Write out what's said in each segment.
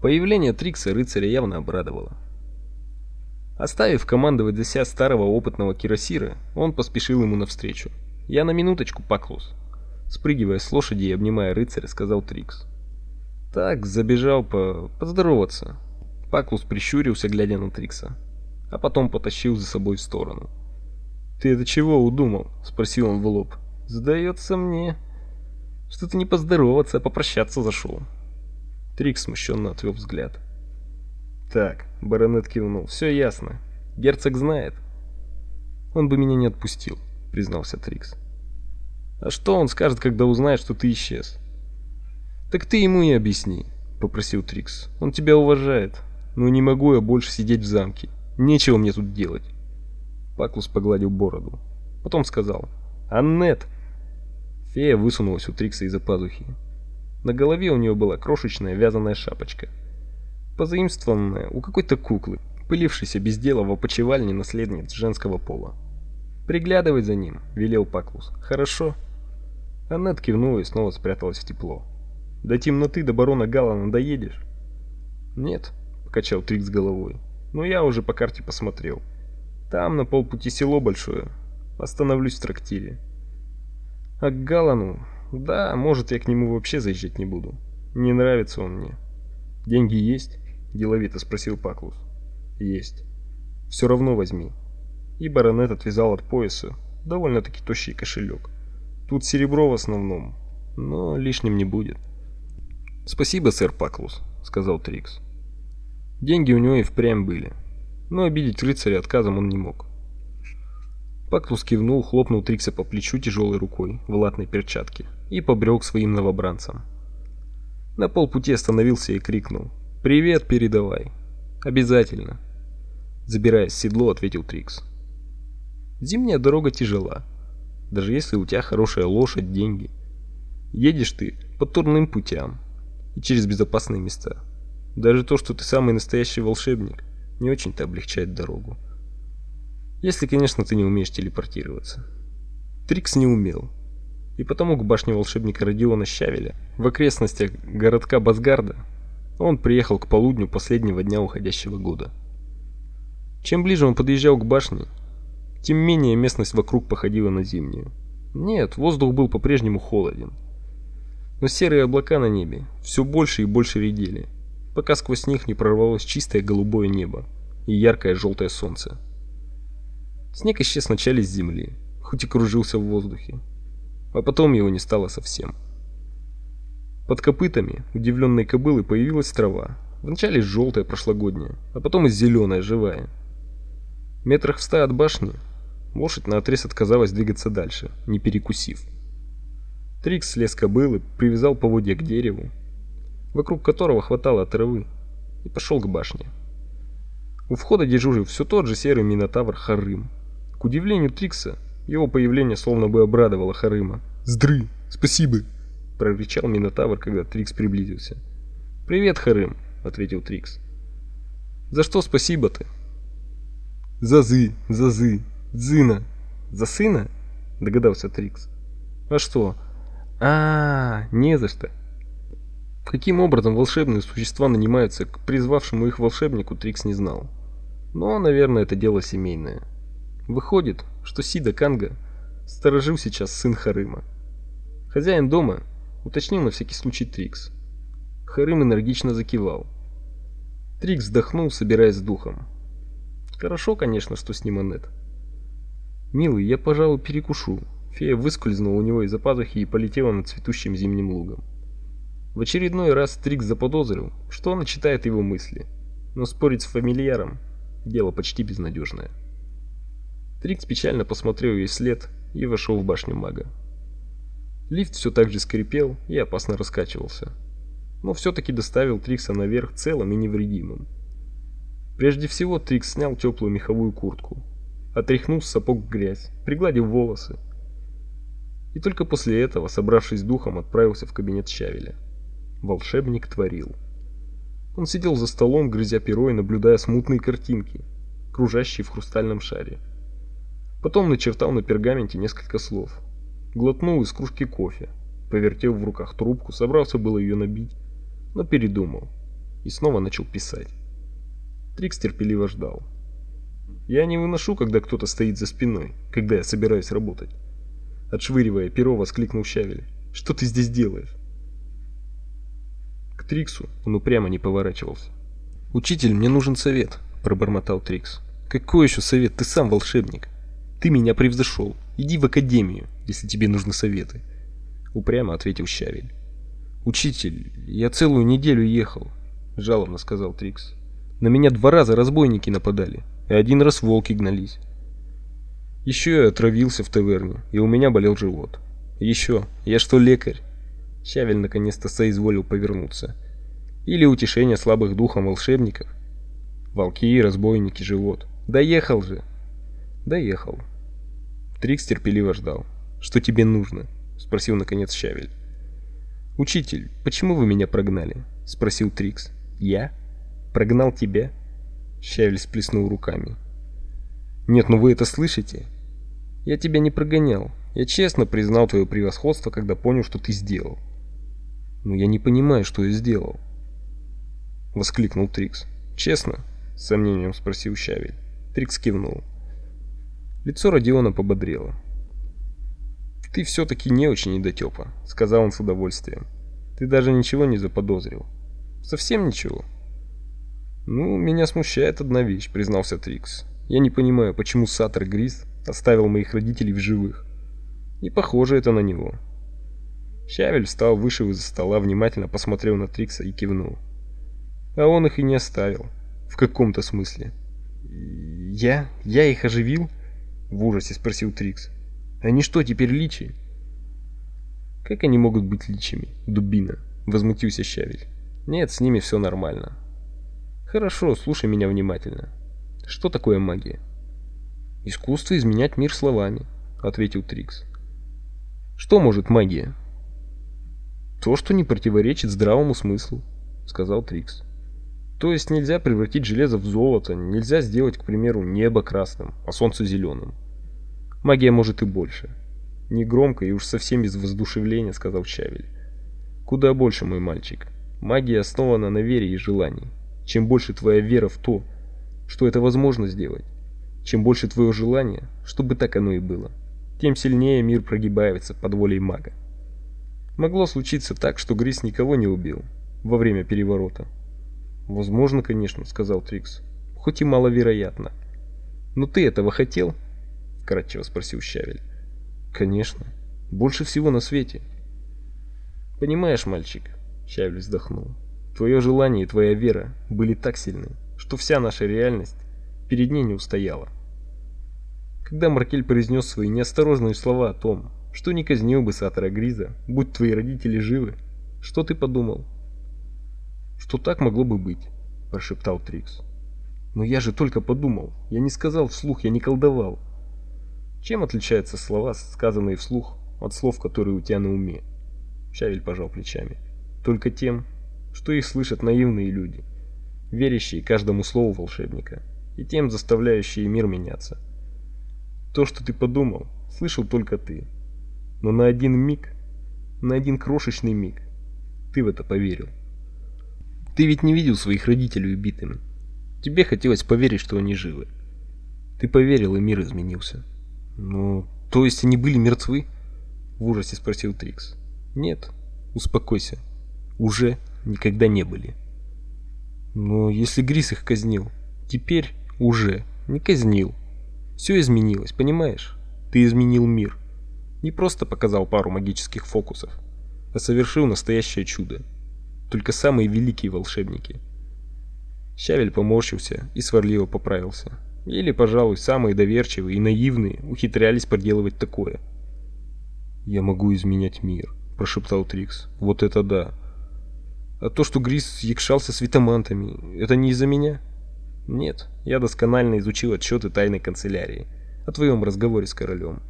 Появление Трикса рыцаря явно обрадовало. Оставив командовать за старого опытного кирасира, он поспешил ему навстречу. «Я на минуточку, Паклус», — спрыгивая с лошади и обнимая рыцаря, сказал Трикс. «Так, забежал по... поздороваться». Паклус прищурился, глядя на Трикса, а потом потащил за собой в сторону. «Ты это чего удумал?» — спросил он в лоб. «Сдается мне, что ты не поздороваться, а попрощаться зашел». Трикс смущенно отвел взгляд. Так, баронет кивнул. Все ясно. Герцог знает. Он бы меня не отпустил, признался Трикс. А что он скажет, когда узнает, что ты исчез? Так ты ему и объясни, попросил Трикс. Он тебя уважает. Но не могу я больше сидеть в замке. Нечего мне тут делать. Паклус погладил бороду. Потом сказал: "Аннет". Фея высунулась у Трикса из-за пазухи. На голове у нее была крошечная вязаная шапочка позаимствованная у какой-то куклы, пылившейся без дела в опочивальне наследниц женского пола. «Приглядывай за ним», — велел Паклус. «Хорошо». Аннет кивнула и снова спряталась в тепло. «До темноты до барона Галлана доедешь?» «Нет», — покачал Трикс головой. «Но я уже по карте посмотрел. Там на полпути село большое. Остановлюсь в трактире». «А к Галлану? Да, может, я к нему вообще заезжать не буду. Не нравится он мне. Деньги есть?» деловито спросил Паклус. Есть. Все равно возьми. И баронет отвязал от пояса довольно-таки тощий кошелек. Тут серебро в основном, но лишним не будет. Спасибо, сэр Паклус, сказал Трикс. Деньги у него и впрямь были, но обидеть рыцаря отказом он не мог. Паклус кивнул, хлопнул Трикса по плечу тяжелой рукой в латной перчатке и побрел к своим новобранцам. На полпути остановился и крикнул: Привет передавай. Обязательно. Забираясь в седло, ответил Трикс. Зимняя дорога тяжела. Даже если у тебя хорошая лошадь, деньги. Едешь ты по турным путям и через безопасные места. Даже то, что ты самый настоящий волшебник, не очень-то облегчает дорогу. Если, конечно, ты не умеешь телепортироваться. Трикс не умел. И потому к башне волшебника Родиона Щавеля в окрестностях городка Басгарда он приехал к полудню последнего дня уходящего года. Чем ближе он подъезжал к башне, тем менее местность вокруг походила на зимнюю. Нет, воздух был по-прежнему холоден. Но серые облака на небе все больше и больше редели, пока сквозь них не прорвалось чистое голубое небо и яркое желтое солнце. Снег исчез вначале с земли, хоть и кружился в воздухе, а потом его не стало совсем. Под копытами удивленной кобылы появилась трава. Вначале желтая прошлогодняя, а потом и зеленая живая. Метрах в ста от башни лошадь наотрез отказалась двигаться дальше, не перекусив. Трикс слез кобылы, привязал поводья к дереву, вокруг которого хватало травы, и пошел к башне. У входа дежурил все тот же серый минотавр Харым. К удивлению Трикса, его появление словно бы обрадовало Харыма. «Здры! Спасибо!» прорычал Минотавр, когда Трикс приблизился. "Привет, Харым", ответил Трикс. "За что спасибо ты?" "За зы, за зы, дзына, за сына?" догадался Трикс. "А что? А, не за что." Каким образом волшебные существа нанимаются к призвавшему их волшебнику, Трикс не знал. Но, наверное, это дело семейное. Выходит, что Сида Канга сторожил сейчас сын Харыма. Хозяин дома уточнил на всякий случай Трикс. Харым энергично закивал. Трикс вздохнул, собираясь с духом. Хорошо, конечно, что с ним Аннет. Милый, я, пожалуй, перекушу. Фея выскользнула у него из-за пазухи и полетела над цветущим зимним лугом. В очередной раз Трикс заподозрил, что она читает его мысли. Но спорить с фамильяром дело почти безнадежное. Трикс печально посмотрел ей след и вошел в башню мага. Лифт все так же скрипел и опасно раскачивался. Но все-таки доставил Трикса наверх целым и невредимым. Прежде всего Трикс снял теплую меховую куртку, отряхнул с сапог грязь, пригладил волосы. И только после этого, собравшись духом, отправился в кабинет Щавеля. Волшебник творил. Он сидел за столом, грызя перо и наблюдая смутные картинки, кружащие в хрустальном шаре. Потом начертал на пергаменте несколько слов – глотнул из кружки кофе, повертел в руках трубку, собрался было ее набить, но передумал. и снова начал писать. Трикс терпеливо ждал. Я не выношу, когда кто-то стоит за спиной, когда я собираюсь работать. Отшвыривая перо, воскликнул Щавель. Что ты здесь делаешь? К Триксу он упрямо не поворачивался. Учитель, мне нужен совет, пробормотал Трикс. Какой еще совет? Ты сам волшебник. Ты меня превзошел. Иди в академию, если тебе нужны советы. Упрямо ответил Щавель. Учитель, я целую неделю ехал, жалобно сказал Трикс. На меня два раза разбойники нападали, и один раз волки гнались. Еще я отравился в таверне, и у меня болел живот. Еще, я что, лекарь? Щавель наконец-то соизволил повернуться. Или утешение слабых духом волшебников. Волки, разбойники, живот. Доехал же. Доехал. Трикс терпеливо ждал. Что тебе нужно? спросил наконец Щавель. Учитель, почему вы меня прогнали? спросил Трикс. Я прогнал тебя? Щавель сплеснул руками. Нет, ну вы это слышите? Я тебя не прогонял. Я честно признал твое превосходство, когда понял, что ты сделал. Но я не понимаю, что я сделал. Воскликнул Трикс. Честно? С сомнением спросил Щавель. Трикс кивнул. Лицо Родиона пободрело. Ты все таки не очень недотёпа, сказал он с удовольствием. Ты даже ничего не заподозрил. Совсем ничего. Ну, меня смущает одна вещь, признался Трикс. Я не понимаю, почему Сатор Грис оставил моих родителей в живых. Не похоже это на него. Щавель встал выше из-за стола, внимательно посмотрел на Трикса и кивнул. А он их и не оставил. В каком-то смысле. Я? Я их оживил? В ужасе спросил Трикс. Они что, теперь личи? Как они могут быть личами, дубина? Возмутился Щавель. Нет, с ними все нормально. Хорошо, слушай меня внимательно. Что такое магия? Искусство изменять мир словами, ответил Трикс. Что может магия? То, что не противоречит здравому смыслу, сказал Трикс. То есть нельзя превратить железо в золото, нельзя сделать, к примеру, небо красным, а солнце зеленым. Магия может и больше. Не громко и уж совсем без воздушевления, сказал Чавель. Куда больше, мой мальчик. Магия основана на вере и желании. Чем больше твоя вера в то, что это возможно сделать, чем больше твое желание, чтобы так оно и было, тем сильнее мир прогибается под волей мага. Могло случиться так, что Грис никого не убил во время переворота. Возможно, конечно, сказал Трикс. Хоть и маловероятно. Но ты этого хотел? вкратчиво спросил Щавель. Конечно, больше всего на свете. Понимаешь, мальчик, Щавель вздохнул. Твое желание и твоя вера были так сильны, что вся наша реальность перед ней не устояла. Когда Маркель произнес свои неосторожные слова о том, что не казнил бы Сатора Гриза, будь твои родители живы, что ты подумал? Что так могло бы быть, прошептал Трикс. Но я же только подумал, я не сказал вслух, я не колдовал. Чем отличаются слова, сказанные вслух, от слов, которые у тебя на уме? Щавель пожал плечами. Только тем, что их слышат наивные люди, верящие каждому слову волшебника, и тем заставляющие мир меняться. То, что ты подумал, слышал только ты. Но на один миг, на один крошечный миг, ты в это поверил. Ты ведь не видел своих родителей убитыми. Тебе хотелось поверить, что они живы. Ты поверил, и мир изменился. Ну, то есть они были мертвы? В ужасе спросил Трикс. Нет, успокойся. Уже никогда не были. Но если Грис их казнил, теперь уже не казнил. Все изменилось, понимаешь? Ты изменил мир. Не просто показал пару магических фокусов, а совершил настоящее чудо. Только самые великие волшебники. Щавель поморщился и сварливо поправился. Или, пожалуй, самые доверчивые и наивные ухитрялись проделывать такое. «Я могу изменять мир», – прошептал Трикс. «Вот это да!» А то, что Грис якшался с витамантами, это не из-за меня? Нет, я досконально изучил отчеты тайной канцелярии о твоем разговоре с королем.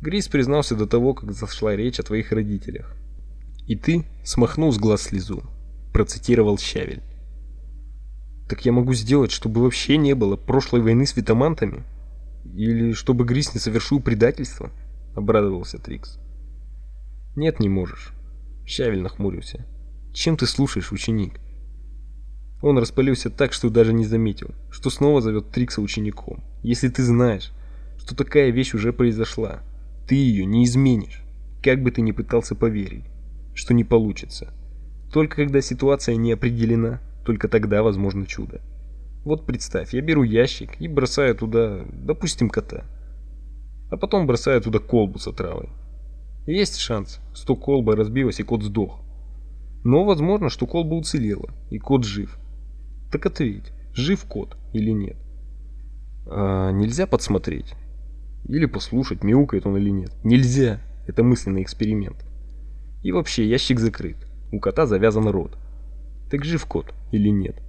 Грис признался до того, как зашла речь о твоих родителях. И ты смахнул с глаз слезу, процитировал Щавель. Так я могу сделать, чтобы вообще не было прошлой войны с витамантами? Или чтобы Грис не совершил предательство? Обрадовался Трикс. Нет, не можешь. Щавель нахмурился. Чем ты слушаешь, ученик? Он распалился так, что даже не заметил, что снова зовет Трикса учеником. Если ты знаешь, что такая вещь уже произошла, ты ее не изменишь, как бы ты ни пытался поверить, что не получится. Только когда ситуация не определена, только тогда возможно чудо. Вот представь, я беру ящик и бросаю туда, допустим, кота. А потом бросаю туда колбу с отравой. Есть шанс, что колба разбилась и кот сдох. Но возможно, что колба уцелела и кот жив. Так ответь, жив кот или нет? А нельзя подсмотреть? Или послушать, мяукает он или нет? Нельзя. Это мысленный эксперимент. И вообще, ящик закрыт. У кота завязан рот. Так жив кот или нет?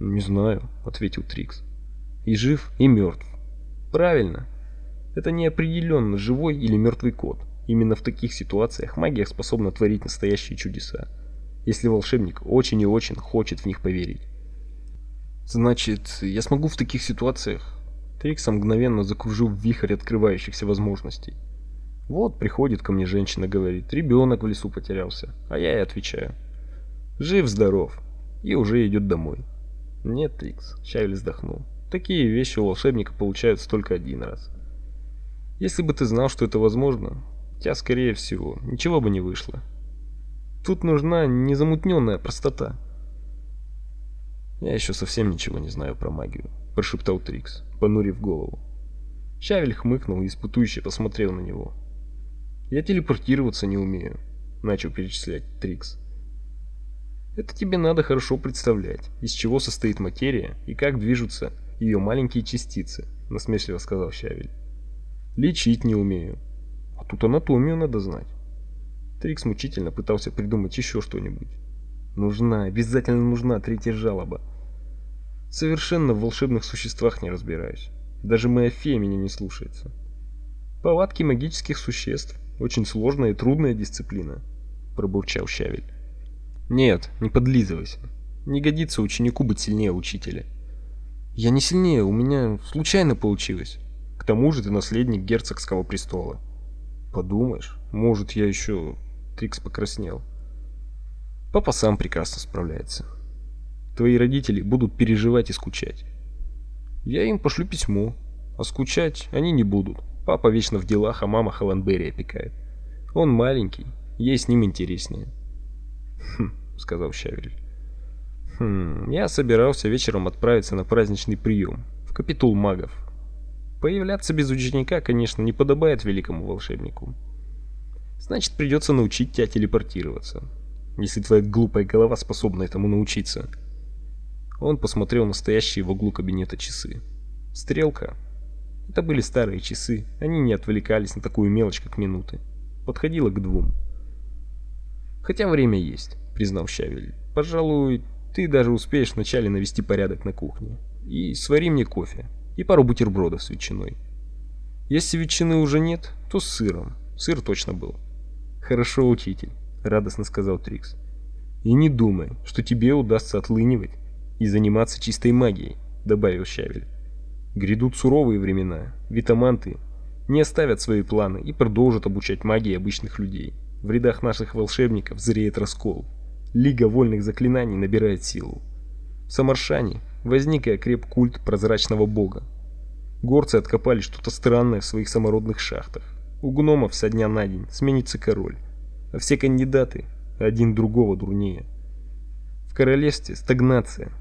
Не знаю, ответил Трикс. И жив, и мертв. Правильно. Это неопределенно, живой или мертвый кот. Именно в таких ситуациях магия способна творить настоящие чудеса, если волшебник очень и очень хочет в них поверить. Значит, я смогу в таких ситуациях? Трикса мгновенно закружил вихрь открывающихся возможностей. Вот приходит ко мне женщина, говорит, ребенок в лесу потерялся, а я ей отвечаю, жив-здоров, и уже идет домой. Нет, Трикс, Чайли вздохнул. Такие вещи у волшебника получаются только один раз. Если бы ты знал, что это возможно, у тебя, скорее всего, ничего бы не вышло. Тут нужна незамутненная простота. Я еще совсем ничего не знаю про магию, прошептал Трикс, понурив голову. Чавель хмыкнул и испытующе посмотрел на него. Я телепортироваться не умею, начал перечислять Трикс. Это тебе надо хорошо представлять, из чего состоит материя и как движутся ее маленькие частицы, насмешливо сказал Щавель. Лечить не умею. А тут анатомию надо знать. Трикс мучительно пытался придумать еще что-нибудь. Нужна, обязательно нужна третья жалоба. Совершенно в волшебных существах не разбираюсь. Даже моя фея меня не слушается. Повадки магических существ очень сложная и трудная дисциплина, пробурчал Щавель. Нет, не подлизывайся. Не годится ученику быть сильнее учителя. Я не сильнее, у меня случайно получилось. К тому же ты наследник герцогского престола. Подумаешь, может, я еще Трикс покраснел. Папа сам прекрасно справляется. Твои родители будут переживать и скучать. Я им пошлю письмо, а скучать они не будут. Папа вечно в делах, а мама Холландберри опекает. Он маленький, ей с ним интереснее. Хм, сказал Щавель. Хм, я собирался вечером отправиться на праздничный прием в капитул магов. Появляться без ученика, конечно, не подобает великому волшебнику. Значит, придется научить тебя телепортироваться, если твоя глупая голова способна этому научиться. Он посмотрел на стоящие в углу кабинета часы. Стрелка. Это были старые часы, они не отвлекались на такую мелочь, как минуты. Подходило к двум. Хотя время есть, признал Щавель. Пожалуй, ты даже успеешь вначале навести порядок на кухне. И свари мне кофе. И пару бутербродов с ветчиной. Если ветчины уже нет, то с сыром. Сыр точно был. Хорошо, учитель, радостно сказал Трикс. И не думай, что тебе удастся отлынивать и заниматься чистой магией, добавил Щавель. Грядут суровые времена. Витаманты не оставят свои планы и продолжат обучать магии обычных людей. В рядах наших волшебников зреет раскол. Лига вольных заклинаний набирает силу. В Самаршане возник и окреп культ прозрачного бога. Горцы откопали что-то странное в своих самородных шахтах. У гномов со дня на день сменится король, а все кандидаты один другого дурнее. В королевстве стагнация.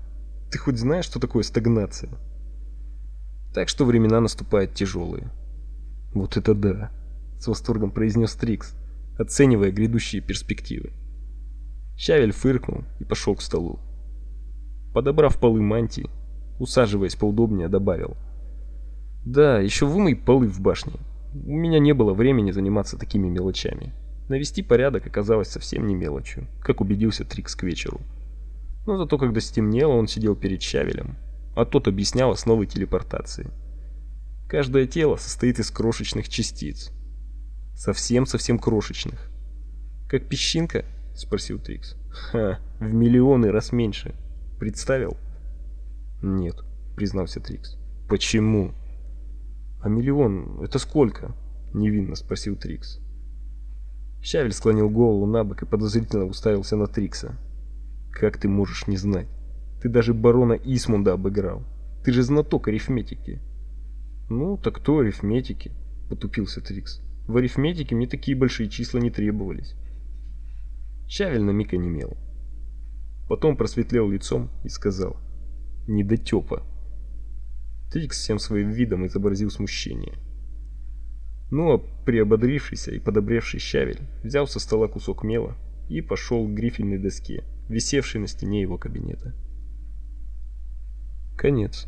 Ты хоть знаешь, что такое стагнация? Так что времена наступают тяжелые. Вот это да, с восторгом произнес Трикс оценивая грядущие перспективы. Щавель фыркнул и пошел к столу. Подобрав полы мантии, усаживаясь поудобнее, добавил: "Да, еще вымой полы в башне. У меня не было времени заниматься такими мелочами. Навести порядок оказалось совсем не мелочью, как убедился Трикс к вечеру. Но зато когда стемнело, он сидел перед Щавелем, а тот объяснял основы телепортации. Каждое тело состоит из крошечных частиц, Совсем-совсем крошечных. Как песчинка? спросил Трикс. Ха, в миллионы раз меньше. Представил? Нет, признался Трикс. Почему? А миллион это сколько? невинно спросил Трикс. Щавель склонил голову набок и подозрительно уставился на Трикса. Как ты можешь не знать? Ты даже барона Исмунда обыграл. Ты же знаток арифметики. Ну, так то арифметики, потупился Трикс. В арифметике мне такие большие числа не требовались. Щавель на миг онемел. Потом просветлел лицом и сказал: "Недотёпа". Трикс всем своим видом изобразил смущение. Ну, а приободрившийся и подобревший Щавель взял со стола кусок мела и пошел к грифельной доске, висевшей на стене его кабинета. Конец.